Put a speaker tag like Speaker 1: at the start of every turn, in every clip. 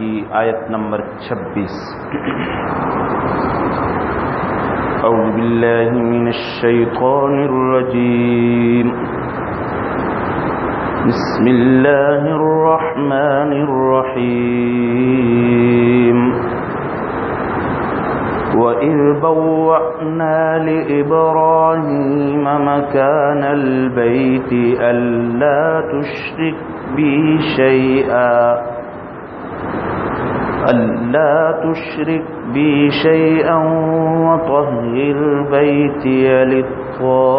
Speaker 1: کی آیت نمبر چھبیس۔ أعوذ بالله من الشيطان الرجيم بسم الله الرحمن الرحيم وإذ بوأنا لإبراهيم مكان البيت ألا تشرك بي شيئا۔ ألا تشرك بي شيئا وطهر بيتي للطائفين.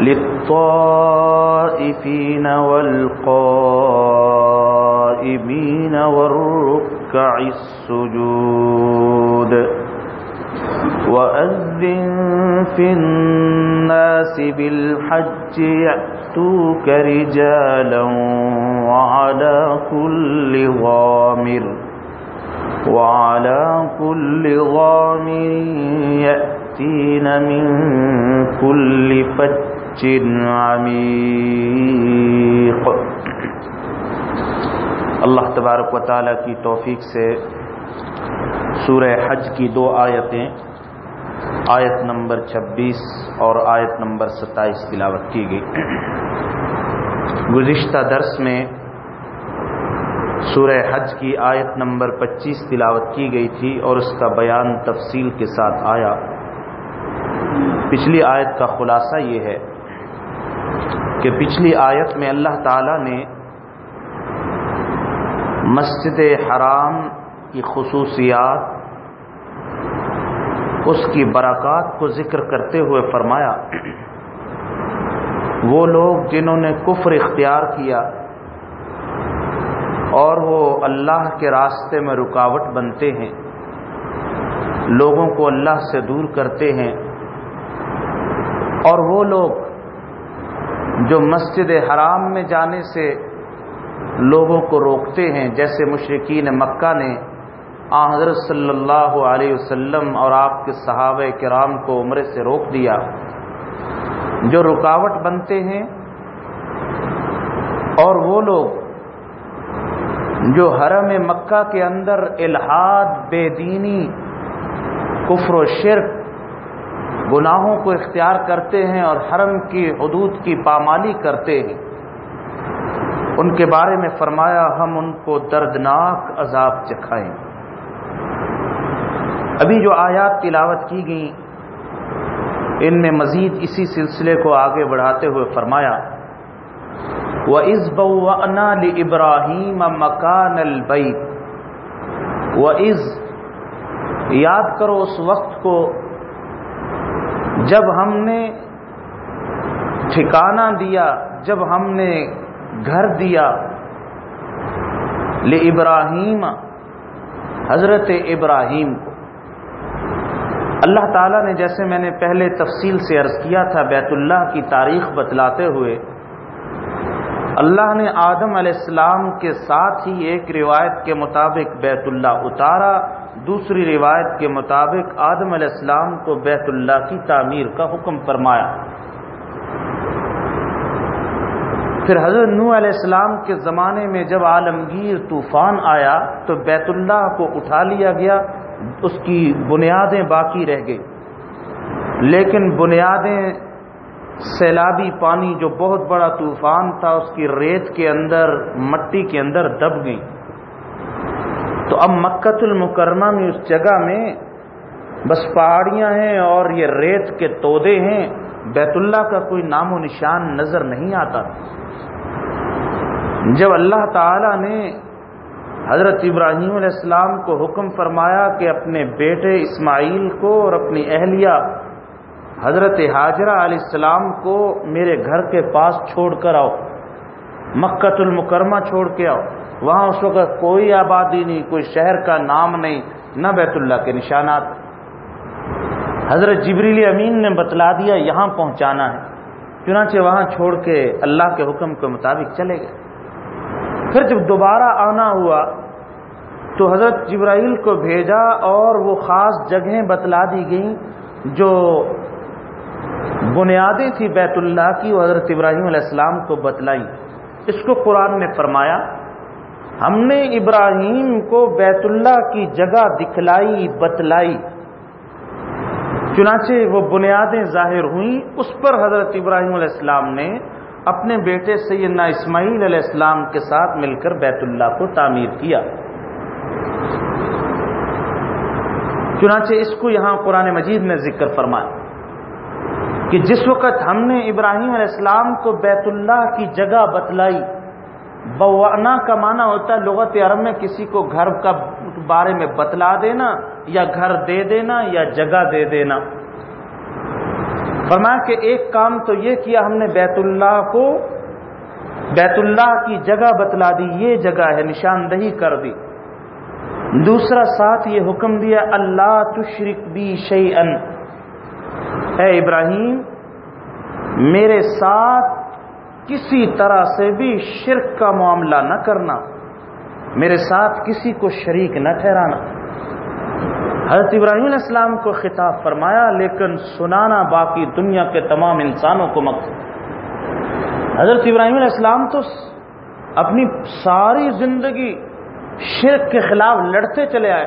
Speaker 1: للطائفين والقائمين والركع السجود. وأذن في الناس بالحج يأتوك رجالا وعلى كل ضامر وعلى كل ضامر يأتين من كل فج عميق. اللہ تبارک و تعالی کی توفیق سے سورہ حج کی دو آیتیں، آیت نمبر چھبیس اور آیت نمبر ستائیس تلاوت کی گئی۔ گزشتہ درس میں سورہ حج کی آیت نمبر پچیس تلاوت کی گئی تھی اور اس کا بیان تفصیل کے ساتھ آیا۔ پچھلی آیت کا خلاصہ یہ ہے کہ پچھلی آیت میں اللہ تعالی نے مسجد حرام کی خصوصیات اس کی برکات کو ذکر کرتے ہوئے فرمایا، وہ لوگ جنہوں نے کفر اختیار کیا اور وہ اللہ کے راستے میں رکاوٹ بنتے ہیں، لوگوں کو اللہ سے دور کرتے ہیں، اور وہ لوگ جو مسجد حرام میں جانے سے لوگوں کو روکتے ہیں، جیسے مشرقین مکہ نے آ، حضرت صلی اللہ علیہ وسلم اور آپ کے صحابہ کرام کو عمرے سے روک دیا۔ جو رکاوٹ بنتے ہیں، اور وہ لوگ جو حرم مکہ کے اندر الحاد بے دینی، کفر و شرک، گناہوں کو اختیار کرتے ہیں اور حرم کی حدود کی پامالی کرتے ہیں۔ ان کے بارے میں فرمایا، ہم ان کو دردناک عذاب چکھائیں۔ ابھی جو آیات تلاوت کی گئیں، ان میں مزید اسی سلسلے کو آگے بڑھاتے ہوئے فرمایا وہ از بنا ابراہیم مکان البئی و از یاد کرو اس وقت کو، جب ہم نے ٹھکانہ دیا، جب ہم نے گھر دیا لے ابراہیم حضرت ابراہیم کو۔ اللہ تعالیٰ نے جیسے میں نے پہلے تفصیل سے عرض کیا تھا، بیت اللہ کی تاریخ بتلاتے ہوئے، اللہ نے آدم علیہ السلام کے ساتھ ہی ایک روایت کے مطابق بیت اللہ اتارا، دوسری روایت کے مطابق آدم علیہ السلام کو بیت اللہ کی تعمیر کا حکم فرمایا۔ پھر حضرت نو علیہ السلام کے زمانے میں جب عالمگیر طوفان آیا تو بیت اللہ کو اٹھا لیا گیا، اس کی بنیادیں باقی رہ گئی۔ لیکن بنیادیں سیلابی پانی جو بہت بڑا طوفان تھا، اس کی ریت کے اندر، مٹی کے اندر دب گئی۔ تو اب مکت المکرمہ میں اس جگہ میں بس پہاڑیاں ہیں اور یہ ریت کے تودے ہیں۔ بیت اللہ کا کوئی نام و نشان نظر نہیں آتا۔ جب اللہ تعالی نے حضرت ابراہیم علیہ السلام کو حکم فرمایا کہ اپنے بیٹے اسماعیل کو اور اپنی اہلیہ حضرت حاجرہ علیہ السلام کو میرے گھر کے پاس چھوڑ کر آؤ مکت المکرمہ چھوڑ کے آؤ۔ وہاں اس وقت کوئی آبادی نہیں، کوئی شہر کا نام نہیں، نہ بیت اللہ کے نشانات۔ حضرت جبریلی امین نے بتلا دیا یہاں پہنچانا ہے۔ چنانچہ وہاں چھوڑ کے اللہ کے حکم کے مطابق چلے گئے۔ پھر جب دوبارہ آنا ہوا تو حضرت جبرائیل کو بھیجا اور وہ خاص جگہیں بتلا دی گئیں جو بنیادیں تھی بیت اللہ کی، وہ حضرت ابراہیم علیہ السلام کو بتلائی اس کو قرآن نے فرمایا، ہم نے ابراہیم کو بیت اللہ کی جگہ دکھلائی، بتلائی۔ چنانچہ وہ بنیادیں ظاہر ہوئیں، اس پر حضرت ابراہیم علیہ السلام نے اپنے بیٹے سیدنا اسماعیل علیہ السلام کے ساتھ مل کر بیت اللہ کو تعمیر کیا۔ چنانچہ اس کو یہاں قرآن مجید نے ذکر فرمایا کہ جس وقت ہم نے ابراہیم علیہ السلام کو بیت اللہ کی جگہ بتلائی بوانا کا معنی ہوتا ہے لغت عرب میں کسی کو گھر کا بارے میں بتلا دینا یا گھر دے دینا یا جگہ دے دینا۔ فرمایا کہ ایک کام تو یہ کیا ہم نے بیت اللہ کو، بیت اللہ کی جگہ بتلا دی، یہ جگہ ہے، نشاندہی کر دی۔ دوسرا ساتھ یہ حکم دیا، اللہ تشرک بی شعی اے ابراہیم، میرے ساتھ کسی طرح سے بھی شرک کا معاملہ نہ کرنا، میرے ساتھ کسی کو شریک نہ ٹھہرانا۔ حضرت ابراہیم علیہ السلام کو خطاب فرمایا، لیکن سنانا باقی دنیا کے تمام انسانوں کو مقصد حضرت ابراہیم علیہ السلام تو اپنی ساری زندگی شرک کے خلاف لڑتے چلے آئے۔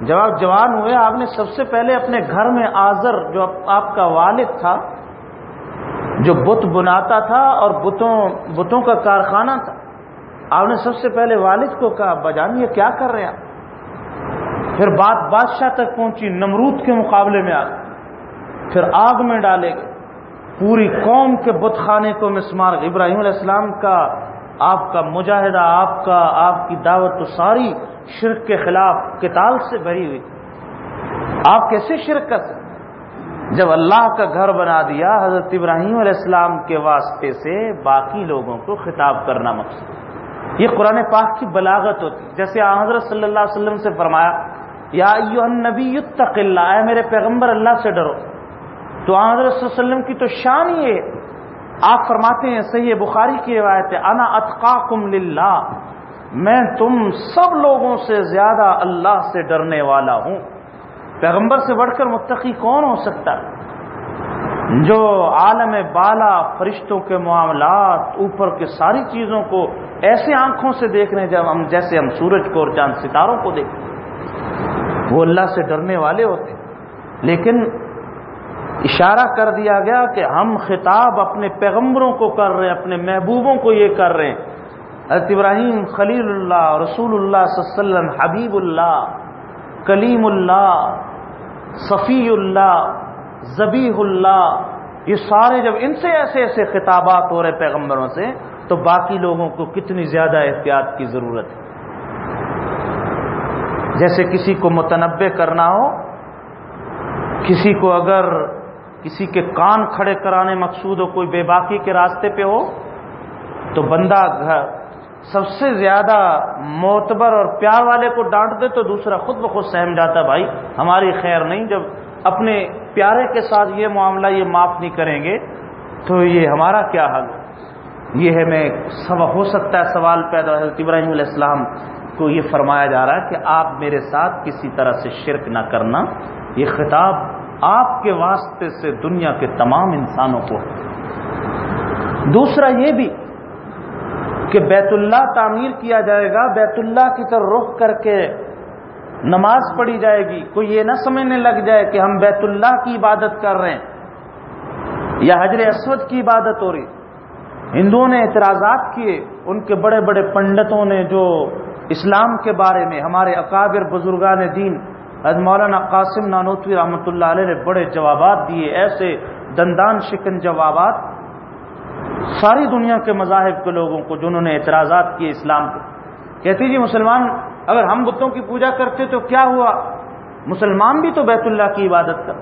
Speaker 1: جب آپ جوان ہوئے، آپ نے سب سے پہلے اپنے گھر میں آزر جو آپ کا والد تھا جو بت بناتا تھا اور بتوں بتوں کا کارخانہ تھا۔ آپ نے سب سے پہلے والد کو کہا بجان یہ کیا کر رہے ہیں پھر بات بادشاہ تک پہنچی، نمرود کے مقابلے میں آ پھر آگ میں ڈالے گئے۔ پوری قوم کے بت خانے کو مسمار ابراہیم علیہ السلام کا، آپ کا مجاہدہ، آپ کا، آپ کی دعوت تو ساری شرک کے خلاف کتاب سے بھری ہوئی۔ آپ کیسے شرک کر سکتے؟ جب اللہ کا گھر بنا دیا حضرت ابراہیم علیہ السلام کے واسطے سے باقی لوگوں کو خطاب کرنا مقصد یہ قرآن پاک کی بلاغت ہوتی جیسے حضرت صلی اللہ علیہ وسلم سے فرمایا، یا نبی اللہ، اے میرے پیغمبر، اللہ سے ڈرو۔ تو حضرت صلی اللہ علیہ وسلم کی تو شان یہ آپ فرماتے ہیں، صحیح بخاری کی روایت ہے، انا اتقاکم للہ۔ میں تم سب لوگوں سے زیادہ اللہ سے ڈرنے والا ہوں۔ پیغمبر سے بڑھ کر متقی کون ہو سکتا؟ جو عالم بالا، فرشتوں کے معاملات، اوپر کے ساری چیزوں کو ایسے آنکھوں سے دیکھ رہے جب ہم، جیسے ہم سورج کو اور چاند ستاروں کو دیکھیں وہ اللہ سے ڈرنے والے ہوتے لیکن اشارہ کر دیا گیا کہ ہم خطاب اپنے پیغمبروں کو کر رہے ہیں، اپنے محبوبوں کو یہ کر رہے ہیں۔ حضرت ابراہیم خلیل اللہ، رسول اللہ صلی اللہ علیہ وسلم، حبیب اللہ، کلیم اللہ صفی اللہ، زبیح اللہ۔ یہ سارے جب ان سے ایسے ایسے خطابات ہو رہے پیغمبروں سے، تو باقی لوگوں کو کتنی زیادہ احتیاط کی ضرورت ہے۔ جیسے کسی کو متنوع کرنا ہو، کسی کو اگر کسی کے کان کھڑے کرانے مقصود ہو، کوئی بے باقی کے راستے پہ ہو، تو بندہ گھر سب سے زیادہ معتبر اور پیار والے کو ڈانٹ دے تو دوسرا خود بخود سہم جاتا بھائی، ہماری خیر نہیں، جب اپنے پیارے کے ساتھ یہ معاملہ، یہ معاف نہیں کریں گے، تو یہ ہمارا کیا حل؟ یہ ہے میں سب، ہو سکتا ہے سوال پیدا حضرت ابراہیم علیہ السلام کو یہ فرمایا جا رہا ہے کہ آپ میرے ساتھ کسی طرح سے شرک نہ کرنا، یہ خطاب آپ کے واسطے سے دنیا کے تمام انسانوں کو دوسرا یہ بھی کہ بیت اللہ تعمیر کیا جائے گا، بیت اللہ کی طرف رخ کر کے نماز پڑھی جائے گی۔ کوئی یہ نہ سمجھنے لگ جائے کہ ہم بیت اللہ کی عبادت کر رہے ہیں یا حجر اسود کی عبادت ہو رہی۔ ہندوؤں نے اعتراضات کیے، ان کے بڑے بڑے پنڈتوں نے جو اسلام کے بارے میں، ہمارے اکابر بزرگان دین، حضرت مولانا قاسم نانوتوی رحمۃ اللہ علیہ نے بڑے جوابات دیے، ایسے دندان شکن جوابات ساری دنیا کے مذاہب کے لوگوں کو جنہوں نے اعتراضات کیے اسلام کو کہتے جی مسلمان اگر ہم بتوں کی پوجا کرتے تو کیا ہوا؟ مسلمان بھی تو بیت اللہ کی عبادت کر،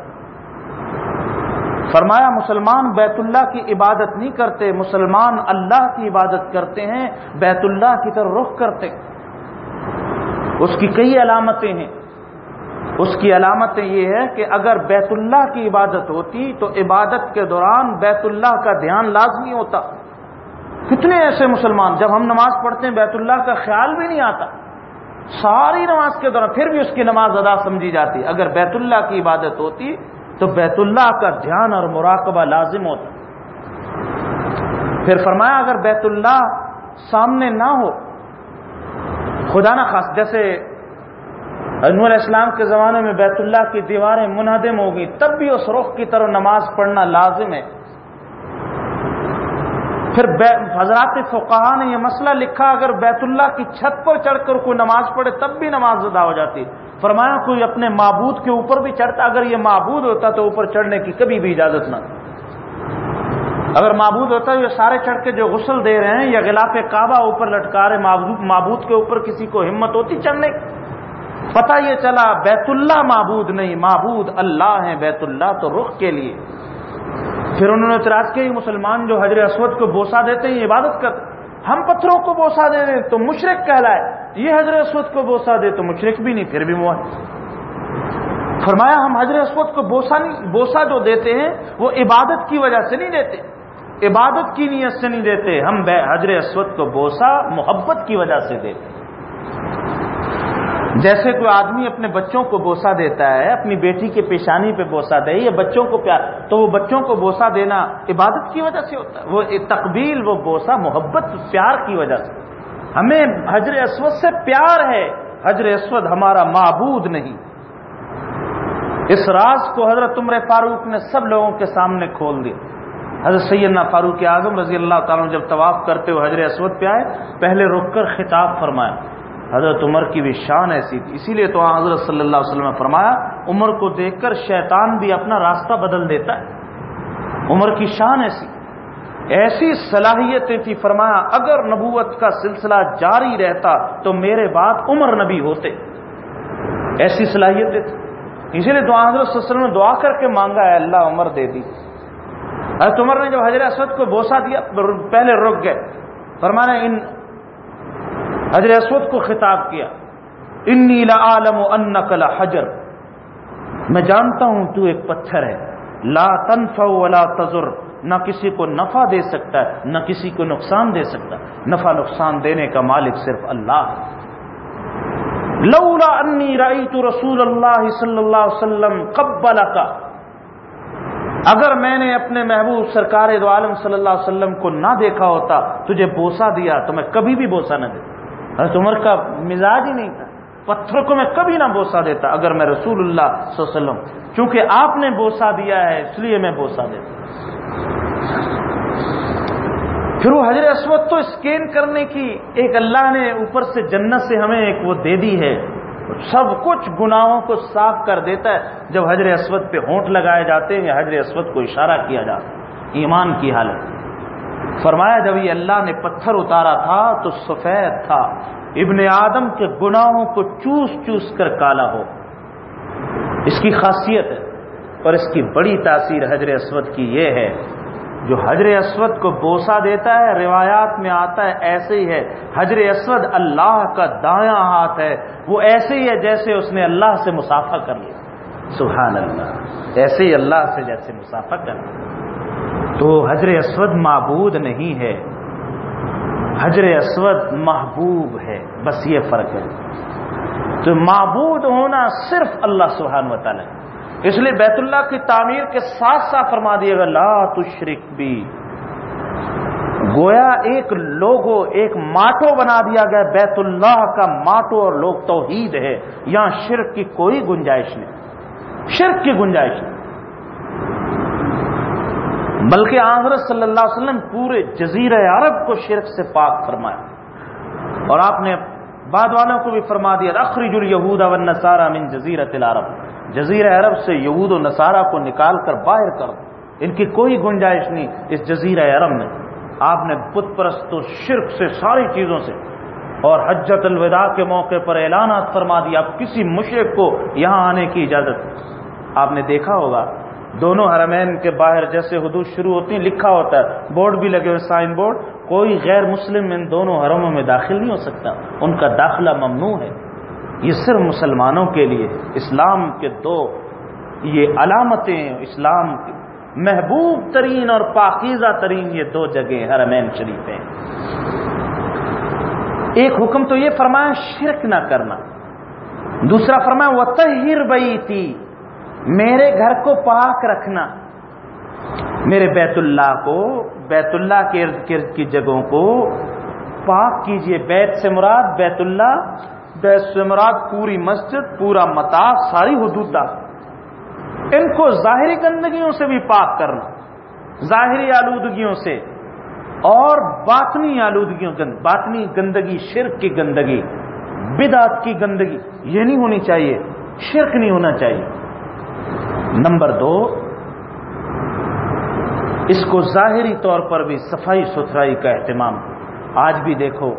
Speaker 1: فرمایا مسلمان بیت اللہ کی عبادت نہیں کرتے، مسلمان اللہ کی عبادت کرتے ہیں، بیت اللہ کی طرف رخ کرتے۔ اس کی کئی علامتیں ہیں۔ اس کی علامت یہ ہے کہ اگر بیت اللہ کی عبادت ہوتی تو عبادت کے دوران بیت اللہ کا دھیان لازمی ہوتا۔ کتنے ایسے مسلمان جب ہم نماز پڑھتے ہیں بیت اللہ کا خیال بھی نہیں آتا۔ ساری نماز کے دوران پھر بھی اس کی نماز ادا سمجھی جاتی۔ اگر بیت اللہ کی عبادت ہوتی تو بیت اللہ کا دھیان اور مراقبہ لازم ہوتا۔ پھر فرمایا اگر بیت اللہ سامنے نہ ہو، خدا نہ خاص جیسے علیہ السلام کے زمانے میں بیت اللہ کی دیواریں منہدم ہوگی تب بھی اس رخ کی طرح نماز پڑھنا لازم ہے۔ پھر حضرات فقہ نے یہ مسئلہ لکھا، اگر بیت اللہ کی چھت پر چڑھ کر کوئی نماز پڑھے، تب بھی نماز ادا ہو جاتی۔ فرمایا، کوئی اپنے معبود کے اوپر بھی چڑھتا، اگر یہ معبود ہوتا تو اوپر چڑھنے کی کبھی بھی اجازت نہ۔ اگر معبود ہوتا، یہ سارے چڑھ کے جو غسل دے رہے ہیں، یا غلاف کعبہ اوپر لٹکا رہے معبود کے اوپر کسی کو ہمت ہوتی چڑھنے کی۔ پتہ یہ چلا بیت اللہ معبود نہیں، معبود اللہ ہیں، بیت اللہ تو رخ کے لیے۔ پھر انہوں نے اعتراض کیا مسلمان جو حضر اسود کو بوسا دیتے ہیں عبادت کر، ہم پتھروں کو بوسا دے دیں تو مشرق کہلائے۔ یہ حضر اسود کو بوسا دے تو مشرق بھی نہیں، پھر بھی وہ فرمایا، ہم حضر اسود کو بوسا نہیں بوسا جو دیتے ہیں، وہ عبادت کی وجہ سے نہیں دیتے۔ عبادت کی نیت سے نہیں دیتے، ہم حضر اسود کو بوسا محبت کی وجہ سے دیتے۔ جیسے کوئی آدمی اپنے بچوں کو بوسا دیتا ہے، اپنی بیٹی کے پیشانی پہ بوسا دے، یا بچوں کو پیار، تو وہ بچوں کو بوسا دینا عبادت کی وجہ سے ہوتا ہے۔ وہ تقبیل، وہ بوسا محبت، پیار کی وجہ سے۔ ہمیں حجر اسود سے پیار ہے۔ حجر اسود ہمارا معبود نہیں۔ اس راز کو حضرت عمر فاروق نے سب لوگوں کے سامنے کھول دیا۔ حضرت سیدنا فاروق اعظم رضی اللہ تعالیٰ جب طواف کرتے ہوئے حضر اسود پہ آئے، پہلے رک کر خطاب فرمایا۔ حضرت عمر کی بھی شان ایسی تھی۔ اسی لیے تو حضرت صلی اللہ علیہ وسلم نے فرمایا، عمر کو دیکھ کر شیطان بھی اپنا راستہ بدل دیتا ہے۔ عمر کی شان ایسی۔ ایسی صلاحیتیں تھی فرمایا، اگر نبوت کا سلسلہ جاری رہتا تو میرے بعد عمر نبی ہوتے۔ ایسی صلاحیتیں تھی اسی لیے تو حضرت صلی اللہ علیہ وسلم نے دعا کر کے مانگا ہے اللہ عمر دے دی۔ حضرت عمر نے جب حضرت اسود کو بوسا دیا، پہلے رک گئے۔ فرمانا ان حضر اسود کو خطاب کیا، انی لعالم انک لحجر. میں جانتا ہوں تو ایک پتھر ہے، لا تنفع ولا تضر، نہ کسی کو نفع دے سکتا ہے، نہ کسی کو نقصان دے سکتا ہے۔ نفع نقصان دینے کا مالک صرف اللہ ہے۔ لولا انی رأیت رسول اللہ صلی اللہ علیہ وسلم قبلک، اگر میں نے اپنے محبوب سرکار دو عالم صلی اللہ علیہ وسلم کو نہ دیکھا ہوتا، تجھے بوسا دیا تو میں کبھی بھی بوسا نہ دیتا۔ حضرت عمر کا مزاج ہی نہیں تھا۔ پتھر کو میں کبھی نہ بوسا دیتا اگر میں رسول اللہ صلی اللہ علیہ وسلم، چونکہ آپ نے بوسا دیا ہے، اس لیے میں بوسا دیتا۔ پھر وہ حضرت اسود تو اسکین کرنے کی ایک اللہ نے اوپر سے جنت سے ہمیں ایک وہ دے دی ہے۔ سب کچھ گناہوں کو صاف کر دیتا ہے۔ جب حضرت اسود پہ ہونٹ لگائے جاتے ہیں یا حضرت اسود کو اشارہ کیا جاتا ہے، ایمان کی حالت۔ فرمایا جب یہ اللہ نے پتھر اتارا تھا تو سفید تھا۔ ابن آدم کے گناہوں کو چوس چوس کر کالا ہو۔ اس کی خاصیت ہے اور اس کی بڑی تاثیر حجر اسود کی یہ ہے۔ جو حجر اسود کو بوسا دیتا ہے، روایات میں آتا ہے، ایسے ہی ہے۔ حجر اسود اللہ کا دایاں ہاتھ ہے۔ وہ ایسے ہی ہے جیسے اس نے اللہ سے مسافہ کر لیا۔ سبحان اللہ۔ ایسے ہی اللہ سے جیسے مسافہ کر لیا۔ تو حجر اسود معبود نہیں ہے۔ حجر اسود محبوب ہے، بس یہ فرق ہے۔ تو معبود ہونا صرف اللہ سبحان و تعالی اس لیے بیت اللہ کی تعمیر کے ساتھ ساتھ فرما دیے گا لا تشرک بھی گویا ایک لوگو، ایک ماٹو بنا دیا گیا۔ بیت اللہ کا ماٹو اور لوگ توحید ہے۔ یہاں شرک کی کوئی گنجائش نہیں۔ شرک کی گنجائش نہیں۔ بلکہ حضرت صلی اللہ علیہ وسلم پورے جزیر عرب کو شرک سے پاک فرمایا اور آپ نے بعد والوں کو بھی فرما دیا اخرج الیہود والنصارى من جزیرت العرب۔ جزیر عرب سے یہود و نصارہ کو نکال کر باہر کر ان کی کوئی گنجائش نہیں اس جزیر عرب میں۔ آپ نے بت پرست و شرک سے ساری چیزوں سے اور حجت الوداع کے موقع پر اعلانات فرما دیا۔ کسی مشرق کو یہاں آنے کی اجازت۔ آپ نے دیکھا ہوگا دونوں حرمین کے باہر جیسے حدود شروع ہوتی ہیں، لکھا ہوتا ہے۔ بورڈ بھی لگے ہوئے سائن بورڈ کوئی غیر مسلم ان دونوں حرموں میں داخل نہیں ہو سکتا۔ ان کا داخلہ ممنوع ہے۔ یہ صرف مسلمانوں کے لیے۔ اسلام کے دو یہ علامتیں اسلام کی محبوب ترین اور پاکیزہ ترین یہ دو جگہ حرمین شریف ہیں۔ ایک حکم تو یہ فرمایا، شرک نہ کرنا۔ دوسرا فرمایا وہ تہر بئی تھی میرے گھر کو پاک رکھنا۔ میرے بیت اللہ کو، بیت اللہ کے ارد گرد کی جگہوں کو پاک کیجیے۔ بیت سے مراد بیت اللہ، بیت سے مراد پوری مسجد، پورا متا ساری حدود ان کو ظاہری گندگیوں سے بھی پاک کرنا، ظاہری آلودگیوں سے اور باطنی آلودگیوں باطنی گندگی، شرک کی گندگی، بدعت کی گندگی، یہ نہیں ہونی چاہیے، شرک نہیں ہونا چاہیے۔ نمبر دو، اس کو ظاہری طور پر بھی صفائی ستھرائی کا اہتمام۔ آج بھی دیکھو،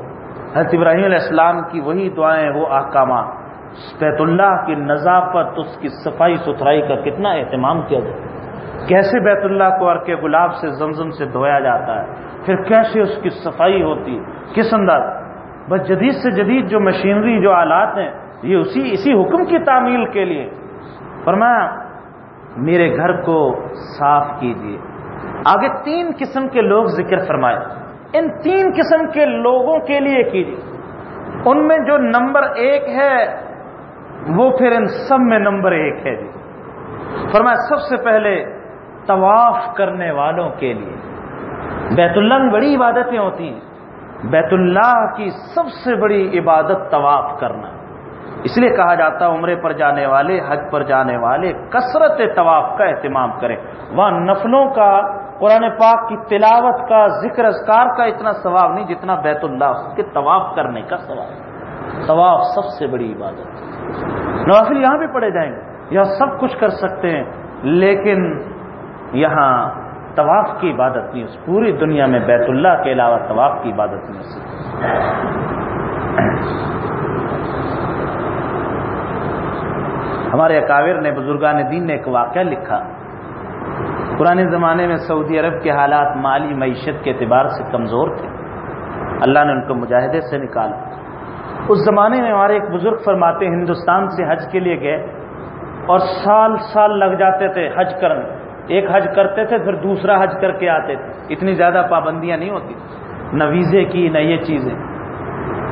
Speaker 1: حضرت ابراہیم علیہ السلام کی وہی دعائیں، وہ احکامات۔ بیت اللہ کی نظافت، اس کی صفائی ستھرائی کا کتنا اہتمام کیا جائے۔ کیسے بیت اللہ کو ارکے گلاب سے، زمزم سے دھویا جاتا ہے؟ پھر کیسے اس کی صفائی ہوتی؟ ہے کس انداز؟ بس جدید سے جدید جو مشینری، جو آلات ہیں، یہ اسی اسی حکم کی تعمیل کے لیے۔ فرمایا میرے گھر کو صاف کیجیے آگے تین قسم کے لوگ ذکر فرمائے۔ ان تین قسم کے لوگوں کے لیے کیجیے ان میں جو نمبر ایک ہے، وہ پھر ان سب میں نمبر ایک ہے جی۔ فرمایا سب سے پہلے طواف کرنے والوں کے لیے۔ بیت اللہ میں بڑی عبادتیں ہوتی ہیں۔ بیت اللہ کی سب سے بڑی عبادت طواف کرنا۔ اس لیے کہا جاتا ہے عمرے پر جانے والے، حج پر جانے والے کثرت طواف کا اہتمام کریں۔ وہاں نفلوں کا، قرآن پاک کی تلاوت کا، ذکر اذکار کا اتنا ثواب نہیں جتنا بیت اللہ کے طواف کرنے کا ثواب طواف سب سے بڑی عبادت نوافل یہاں بھی پڑے جائیں گے۔ یہاں سب کچھ کر سکتے ہیں، لیکن یہاں طواف کی عبادت نہیں، اس پوری دنیا میں بیت اللہ کے علاوہ طواف کی عبادت نہیں ہو ہمارے اکاور نے، بزرگان دین نے ایک واقعہ لکھا۔ پرانے زمانے میں سعودی عرب کے حالات مالی معیشت کے اعتبار سے کمزور تھے۔ اللہ نے ان کو مجاہدے سے نکالا اس زمانے میں ہمارے ایک بزرگ فرماتے، ہندوستان سے حج کے لیے گئے اور سال سال لگ جاتے تھے حج کرنے ایک حج کرتے تھے، پھر دوسرا حج کر کے آتے تھے۔ اتنی زیادہ پابندیاں نہیں ہوتی۔ نہ ویزے کی، نہ یہ چیزیں۔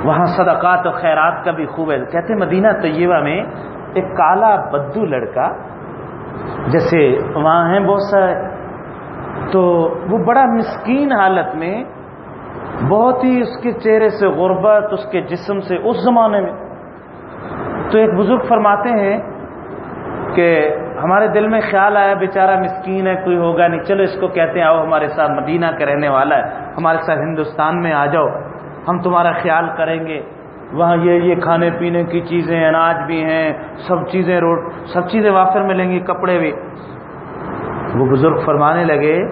Speaker 1: وہاں صدقات و خیرات کا بھی خوب ہے۔ کہتے مدینہ طیبہ میں ایک کالا بدو لڑکا، جیسے وہاں ہیں بہت سارے، تو وہ بڑا مسکین حالت میں بہت ہی اس کے چہرے سے غربت، اس کے جسم سے، اس زمانے میں۔ تو ایک بزرگ فرماتے ہیں کہ ہمارے دل میں خیال آیا، بیچارہ مسکین ہے، کوئی ہوگا نہیں، چلو اس کو کہتے ہیں، آؤ ہمارے ساتھ مدینہ کا رہنے والا ہے، ہمارے ساتھ ہندوستان میں آ جاؤ، ہم تمہارا خیال کریں گے۔ وہاں یہ یہ کھانے پینے کی چیزیں، اناج بھی ہیں، سب چیزیں روڈ سب چیزیں وافر ملیں گی، کپڑے بھی۔ وہ بزرگ فرمانے لگے،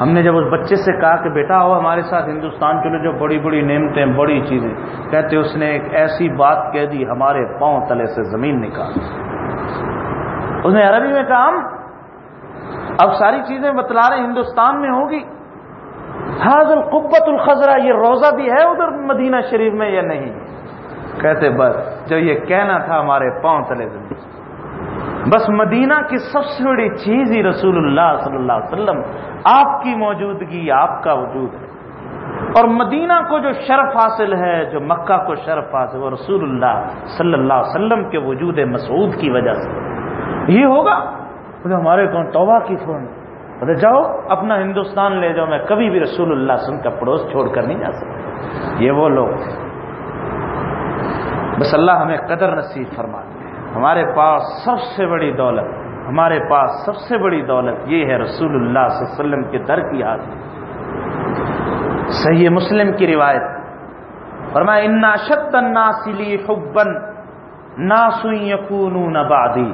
Speaker 1: ہم نے جب اس بچے سے کہا کہ بیٹا ہو ہمارے ساتھ ہندوستان چلو، جو بڑی بڑی نعمتیں، بڑی چیزیں۔ کہتے اس نے ایک ایسی بات کہہ دی، ہمارے پاؤں تلے سے زمین نکال۔ اس نے عربی میں کہا، ہم اب ساری چیزیں بتلا رہے ہندوستان میں ہوگی۔ حاضر قبت الخضرا یہ روزہ بھی ہے ادھر مدینہ شریف میں یا نہیں؟ کہتے، بس، جو یہ کہنا تھا ہمارے پاؤں تلے زمین بس مدینہ کی سب سے بڑی چیز ہی رسول اللہ صلی اللہ علیہ وسلم، آپ کی موجودگی، آپ کا وجود ہے۔ اور مدینہ کو جو شرف حاصل ہے، جو مکہ کو شرف حاصل وہ رسول اللہ صلی اللہ علیہ وسلم کے وجود مسعود کی وجہ سے۔ یہ ہوگا؟ ہمارے کون توبہ کی فون بولے، جاؤ، اپنا ہندوستان لے جاؤ، میں کبھی بھی رسول اللہ سن کا پڑوس چھوڑ کر نہیں جا سکتا۔ یہ وہ لوگ بس اللہ ہمیں قدر نصیب فرما ہمارے پاس سب سے بڑی دولت، ہمارے پاس سب سے بڑی دولت یہ ہے رسول اللہ صلی اللہ علیہ وسلم کے در کی حاضری صحیح مسلم کی روایت۔ فرمایا، انا شد الناسلی حبن ناسوئی یکونون بعدی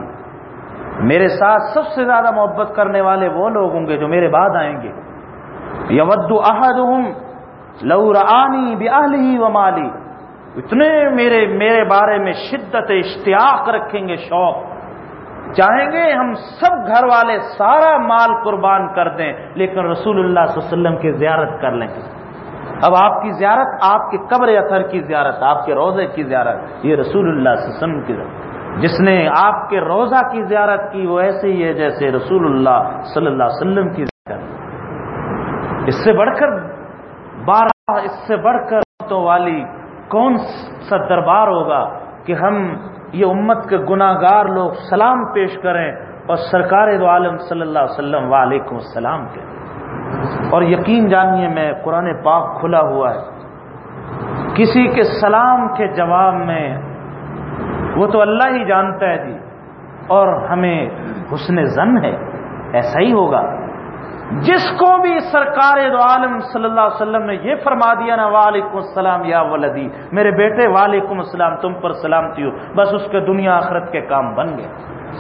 Speaker 1: میرے ساتھ سب سے زیادہ محبت کرنے والے وہ لوگ ہوں گے جو میرے بعد آئیں گے۔ یود احدہم لو رآنی بأہلہی و مالی۔ اتنے میرے میرے بارے میں شدت اشتیاق رکھیں گے، شوق۔ چاہیں گے ہم سب گھر والے سارا مال قربان کر دیں، لیکن رسول اللہ صلی اللہ علیہ وسلم کی زیارت کر لیں گے۔ اب آپ کی زیارت، آپ کے قبر اثر کی زیارت، آپ کے روزے کی زیارت، یہ رسول اللہ صلی اللہ علیہ وسلم کی زیارت۔ جس نے آپ کے روزہ کی زیارت کی وہ ایسے ہی ہے جیسے رسول اللہ صلی اللہ علیہ وسلم کی زیارت۔ اس سے بڑھ کر بارہ، اس سے بڑھ کر تو والی کون سا دربار ہوگا کہ ہم یہ امت کے گناہ گار لوگ سلام پیش کریں اور سرکار دو عالم صلی اللہ علیہ وسلم وعلیکم السلام کے۔ اور یقین جانیے میں قرآن پاک کھلا ہوا ہے۔ کسی کے سلام کے جواب میں وہ تو اللہ ہی جانتا ہے جی۔ اور ہمیں حسن زن ہے، ایسا ہی ہوگا۔ جس کو بھی سرکار دو عالم صلی اللہ علیہ وسلم نے یہ فرما دیا نا، وعلیکم السلام یا ولدی، میرے بیٹے، وعلیکم السلام، تم پر سلامتی ہو۔ بس اس کے دنیا آخرت کے کام بن گئے۔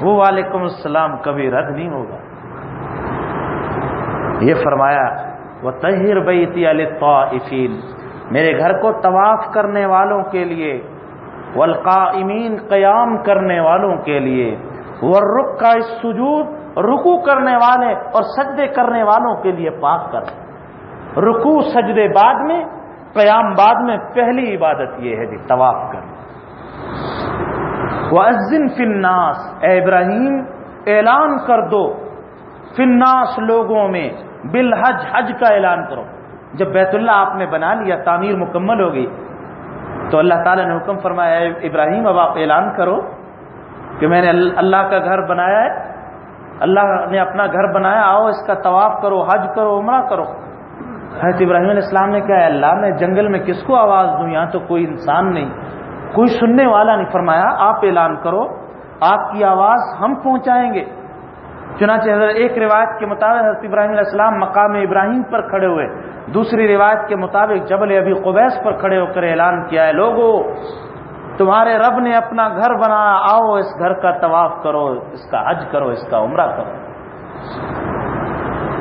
Speaker 1: وہ وعلیکم السلام کبھی رد نہیں ہوگا۔ یہ فرمایا وہ تہر بیتی علی میرے گھر کو طواف کرنے والوں کے لیے والقائمین قیام کرنے والوں کے لیے ورک کا سجود رکو کرنے والے اور سجدے کرنے والوں کے لیے پاک کر۔ رکو سجدے بعد میں، قیام بعد میں پہلی عبادت یہ ہے جی طواف کر وہ عزن فناس اے ابراہیم، اعلان کر دو فناس لوگوں میں، بالحج، حج کا اعلان کرو۔ جب بیت اللہ آپ نے بنا لیا، تعمیر مکمل ہو گئی تو اللہ تعالی نے حکم فرمایا ابراہیم، اب آپ اعلان کرو کہ میں نے اللہ کا گھر بنایا ہے۔ اللہ نے اپنا گھر بنایا، آؤ اس کا طواف کرو، حج کرو، عمرہ کرو۔ حضرت ابراہیم علیہ السلام نے کہا اللہ، میں جنگل میں کس کو آواز دوں؟ یہاں تو کوئی انسان نہیں۔ کوئی سننے والا نہیں فرمایا، آپ اعلان کرو، آپ کی آواز ہم پہنچائیں گے۔ چنانچہ حضرت، ایک روایت کے مطابق حضرت ابراہیم علیہ السلام مقام ابراہیم پر کھڑے ہوئے۔ دوسری روایت کے مطابق جبل ابھی قبیس پر کھڑے ہو کر اعلان کیا ہے لوگوں تمہارے رب نے اپنا گھر بنایا، آؤ اس گھر کا طواف کرو، اس کا حج کرو، اس کا عمرہ کرو۔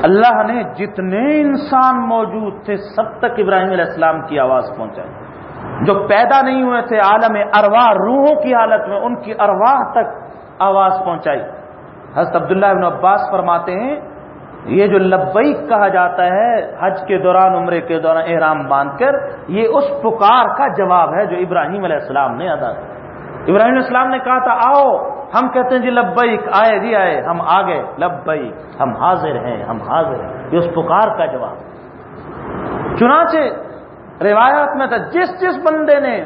Speaker 1: اللہ نے جتنے انسان موجود تھے، سب تک ابراہیم علیہ السلام کی آواز پہنچائی۔ جو پیدا نہیں ہوئے تھے، عالم ارواح، روحوں کی حالت میں ان کی ارواح تک آواز پہنچائی۔ حضرت عبداللہ ابن عباس فرماتے ہیں یہ جو لبیک کہا جاتا ہے، حج کے دوران، عمرے کے دوران احرام باندھ کر، یہ اس پکار کا جواب ہے جو ابراہیم علیہ السلام نے ادا کیا۔ ابراہیم علیہ السلام نے کہا تھا، آؤ، ہم کہتے ہیں جی لبیک، آئے جی آئے، ہم آ گئے لبیک، ہم حاضر ہیں، ہم حاضر ہیں۔ یہ اس پکار کا جواب چنانچہ روایات میں تھا، جس جس بندے نے،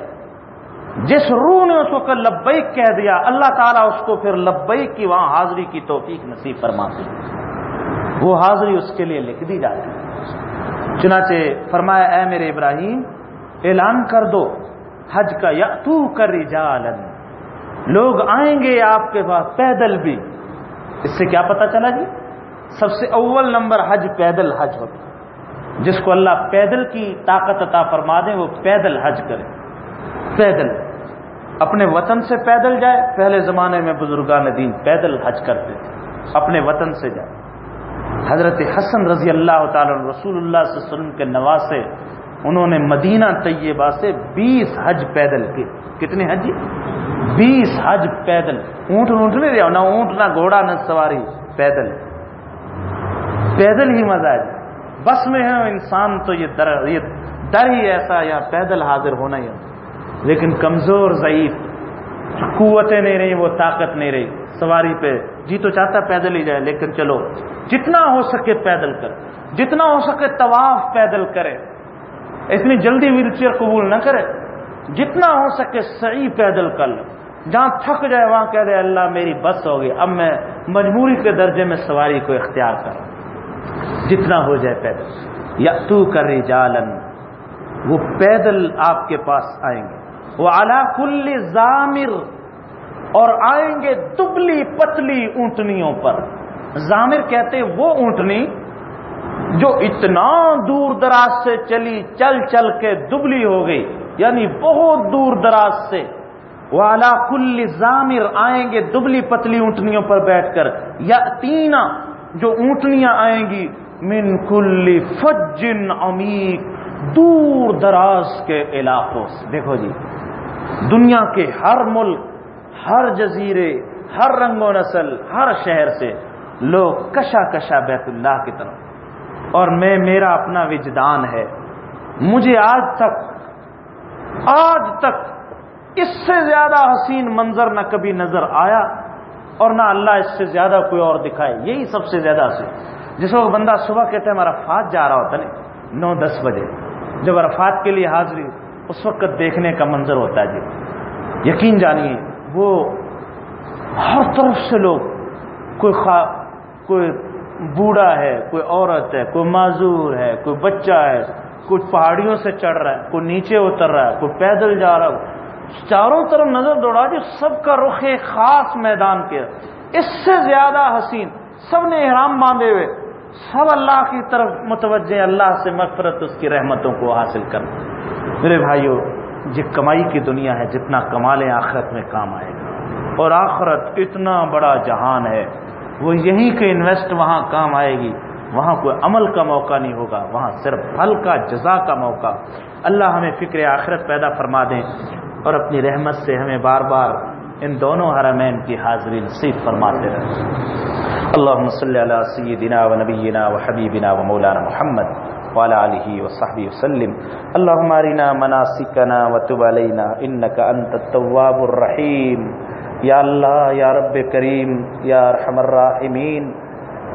Speaker 1: جس روح نے اس کو لبیک کہہ دیا، اللہ تعالیٰ اس کو پھر لبیک کی وہاں حاضری کی توفیق نصیب فرماتی وہ حاضری اس کے لیے لکھ دی جاتی چنانچہ فرمایا، اے میرے ابراہیم، اعلان کر دو، حج کا یا تو کر لوگ آئیں گے آپ کے پاس پیدل بھی۔ اس سے کیا پتا چلا جی؟ سب سے اول نمبر حج پیدل حج ہوتا جس کو اللہ پیدل کی طاقت عطا فرما دیں وہ پیدل حج کرے۔ پیدل۔ اپنے وطن سے پیدل جائے۔ پہلے زمانے میں بزرگان دین پیدل حج کرتے تھے۔ اپنے وطن سے جائے۔ حضرت حسن رضی اللہ تعالی رسول اللہ صلی اللہ علیہ وسلم کے نواسے انہوں نے مدینہ طیبہ سے بیس حج پیدل کی کتنے حج بیس حج پیدل۔ اونٹ اونٹ نہیں رہا نہ اونٹ، نہ گھوڑا، نہ سواری، پیدل۔ پیدل ہی مزہ ہے۔ بس میں ہے، انسان تو یہ در یہ ڈر ہی ایسا یا پیدل حاضر ہونا ہی لیکن کمزور، ضعیف، قوتیں نہیں رہی، وہ طاقت نہیں رہی۔ سواری پہ۔ جی تو چاہتا پیدل ہی جائے، لیکن چلو، جتنا ہو سکے پیدل کرے جتنا ہو سکے طواف پیدل کرے۔ اتنی جلدی ویل چیئر قبول نہ کرے۔ جتنا ہو سکے صحیح پیدل کر لو جہاں تھک جائے، وہاں کہہ دے، اللہ میری بس ہوگی اب میں مجبوری کے درجے میں سواری کو اختیار کروں جتنا ہو جائے پیدل۔ یا تو کر جالن وہ پیدل آپ کے پاس آئیں گے۔ وہ اعلی کل ضامر اور آئیں گے دبلی پتلی اونٹنیوں پر۔ ضامر کہتے وہ اونٹنی جو اتنا دور دراز سے چلی، چل چل کے دبلی ہو گئی یعنی بہت دور دراز سے۔ والا کل ضامر آئیں گے دبلی پتلی اونٹنیوں پر بیٹھ کر۔ یا تینا جو اونٹنیاں آئیں گی من کل فجن عمیق دور دراز کے علاقوں سے۔ دیکھو جی دنیا کے ہر ملک ہر جزیرے، ہر رنگ و نسل، ہر شہر سے لوگ کشا کشا بیت اللہ کی طرف۔ اور میں، میرا اپنا وجدان ہے۔ مجھے آج تک آج تک اس سے زیادہ حسین منظر نہ کبھی نظر آیا اور نہ اللہ اس سے زیادہ کوئی اور دکھائے۔ یہی سب سے زیادہ حسین۔ جس وقت بندہ صبح کہتے ہیں عرفات جا رہا ہوتا نہیں نو دس بجے۔ جب عرفات کے لیے حاضری اس وقت دیکھنے کا منظر ہوتا ہے جی۔ یقین جانیے وہ ہر طرف سے لوگ کوئی خوا کوئی بوڑھا ہے، کوئی عورت ہے، کوئی معذور ہے، کوئی بچہ ہے، کوئی پہاڑیوں سے چڑھ رہا ہے، کوئی نیچے اتر رہا ہے، کوئی پیدل جا رہا ہے۔ چاروں طرف نظر دوڑا جو سب کا رخ ایک خاص میدان کے۔ اس سے زیادہ حسین سب نے احرام باندھے ہوئے۔ سب اللہ کی طرف متوجہ اللہ سے مغفرت اس کی رحمتوں کو حاصل کرنا۔ میرے بھائیوں یہ کمائی کی دنیا ہے جتنا کمالے آخرت میں کام آئے گا۔ اور آخرت اتنا بڑا جہان ہے۔ وہ یہیں کہ انویسٹ وہاں کام آئے گی۔ وہاں کوئی عمل کا موقع نہیں ہوگا۔ وہاں صرف پھل کا جزا کا موقع۔ اللہ ہمیں فکر آخرت پیدا فرما دیں اور اپنی رحمت سے ہمیں بار بار ان دونوں حرمین کی حاضری نصیب فرماتے رہیں اللہ صلی اللہ سیدنا و نبینا و حبیبنا و مولانا محمد۔ وعلى آله وصحبه وسلم. اللهم ارنا مناسكنا وتب علينا. انك انت التواب الرحيم. یا اللہ یا رب کریم یا رحم الراحمین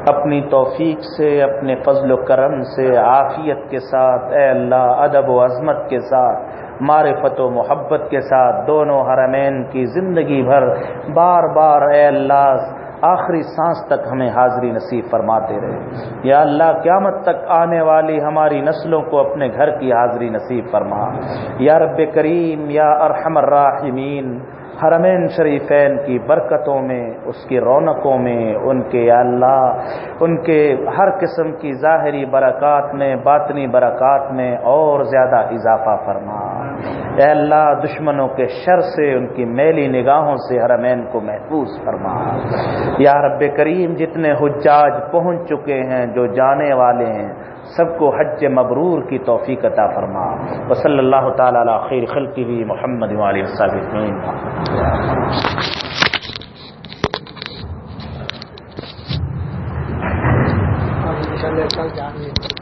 Speaker 1: اپنی توفیق سے، اپنے فضل و کرم سے، عافیت کے ساتھ، اے اللہ، ادب و عظمت کے ساتھ، معرفت و محبت کے ساتھ، دونوں حرمین کی زندگی بھر بار بار اے اللہ آخری سانس تک ہمیں حاضری نصیب فرماتے رہے یا اللہ، قیامت تک آنے والی ہماری نسلوں کو اپنے گھر کی حاضری نصیب فرما۔ یا رب کریم، یا ارحم الراحمین۔ حرمین شریفین کی برکتوں میں، اس کی رونقوں میں، ان کے یا اللہ، ان کے ہر قسم کی ظاہری برکات میں، باطنی برکات میں اور زیادہ اضافہ فرما۔ اے اللہ، دشمنوں کے شر سے، ان کی میلی نگاہوں سے حرمین کو محفوظ فرما۔ یا رب کریم، جتنے حجاج پہنچ چکے ہیں، جو جانے والے ہیں سب کو حج مبرور کی توفیق عطا فرما۔ وصلی اللہ تعالی علی خیر خلقی بھی محمد علیہ وسلم
Speaker 2: کل